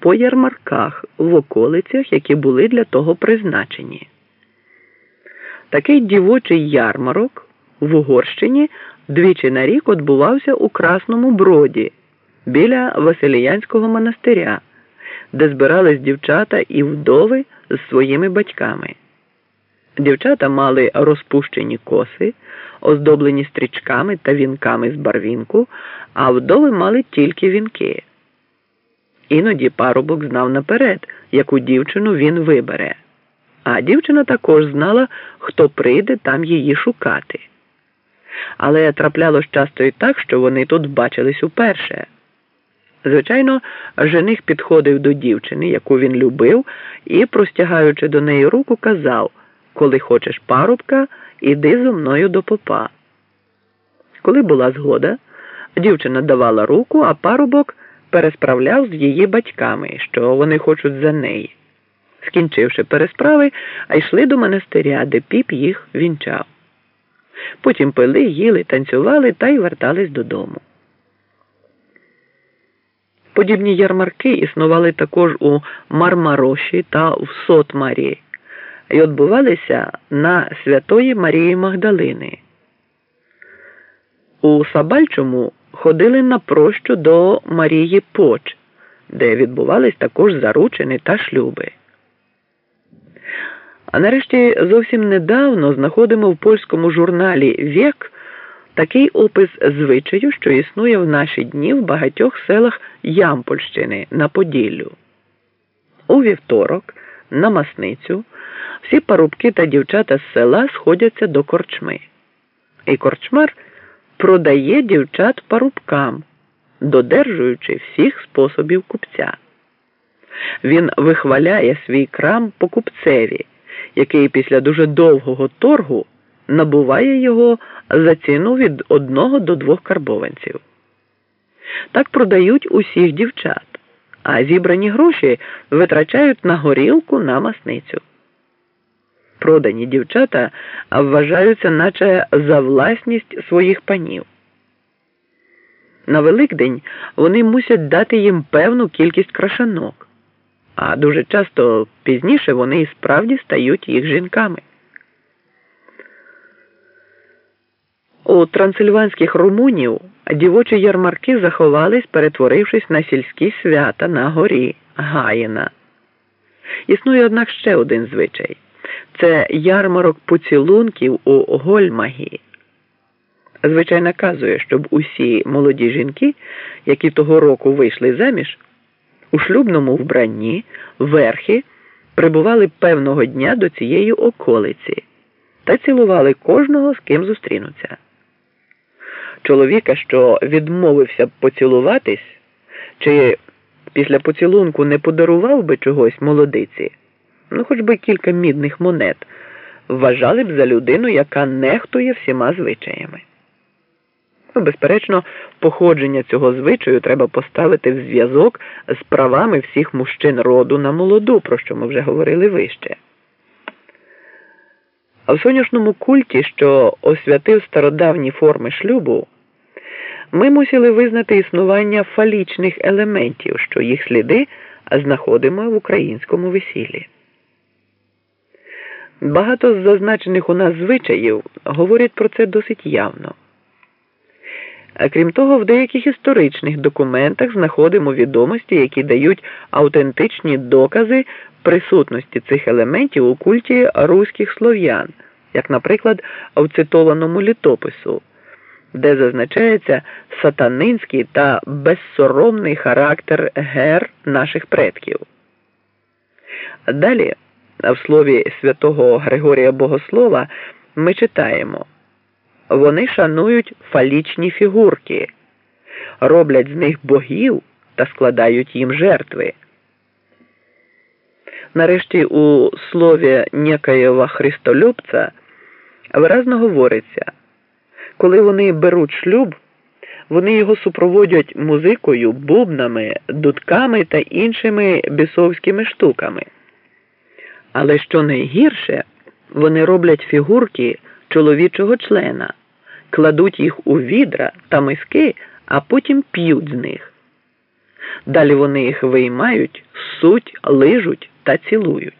по ярмарках в околицях, які були для того призначені. Такий дівочий ярмарок в Угорщині двічі на рік відбувався у Красному Броді біля Василіянського монастиря, де збирались дівчата і вдови з своїми батьками. Дівчата мали розпущені коси, оздоблені стрічками та вінками з барвінку, а вдови мали тільки вінки. Іноді парубок знав наперед, яку дівчину він вибере, а дівчина також знала, хто прийде там її шукати. Але траплялось часто і так, що вони тут бачились уперше. Звичайно, жених підходив до дівчини, яку він любив, і, простягаючи до неї руку, казав Коли хочеш парубка, іди зо мною до попа. Коли була згода, дівчина давала руку, а парубок пересправляв з її батьками, що вони хочуть за неї. Скінчивши пересправи, а йшли до монастиря, де піп їх вінчав. Потім пили, їли, танцювали та й вертались додому. Подібні ярмарки існували також у Мармароші та в Сотмарі і відбувалися на Святої Марії Магдалини. У Сабальчому ходили на прощу до Марії Поч, де відбувались також заручини та шлюби. А нарешті зовсім недавно знаходимо в польському журналі Вєк такий опис звичаю, що існує в наші дні в багатьох селах Ямпольщини на Поділлю. У вівторок, на масницю, всі парубки та дівчата з села сходяться до корчми. І корчмар продає дівчат парубкам, додержуючи всіх способів купця. Він вихваляє свій крам покупцеві, який після дуже довгого торгу набуває його за ціну від одного до двох карбованців. Так продають усіх дівчат, а зібрані гроші витрачають на горілку на масницю. Продані дівчата вважаються, наче за власність своїх панів. На Великдень вони мусять дати їм певну кількість крашанок, а дуже часто пізніше вони і справді стають їх жінками. У трансильванських румунів дівочі ярмарки заховались, перетворившись на сільські свята на горі Гаїна. Існує, однак, ще один звичай це ярмарок поцілунків у Гольмагі. Звичай наказує, щоб усі молоді жінки, які того року вийшли заміж, у шлюбному вбранні верхи прибували певного дня до цієї околиці та цілували кожного, з ким зустрінуться. Чоловіка, що відмовився б поцілуватись, чи після поцілунку не подарував би чогось молодиці ну хоч би кілька мідних монет, вважали б за людину, яка нехтує всіма звичаями. Ну, Безперечно, походження цього звичаю треба поставити в зв'язок з правами всіх мужчин роду на молоду, про що ми вже говорили вище. А в сонячному культі, що освятив стародавні форми шлюбу, ми мусили визнати існування фалічних елементів, що їх сліди знаходимо в українському весіллі. Багато з зазначених у нас звичаїв говорять про це досить явно. А крім того, в деяких історичних документах знаходимо відомості, які дають автентичні докази присутності цих елементів у культі руських слов'ян, як, наприклад, в цитованому літопису, де зазначається сатанинський та безсоромний характер гер наших предків. Далі. В слові святого Григорія Богослова ми читаємо вони шанують фалічні фігурки, роблять з них богів та складають їм жертви. Нарешті у слові Некаєва Христолюбця виразно говориться, коли вони беруть шлюб, вони його супроводять музикою, бубнами, дудками та іншими бісовськими штуками. Але що найгірше, вони роблять фігурки чоловічого члена, кладуть їх у відра та миски, а потім п'ють з них. Далі вони їх виймають, суть, лижуть та цілують.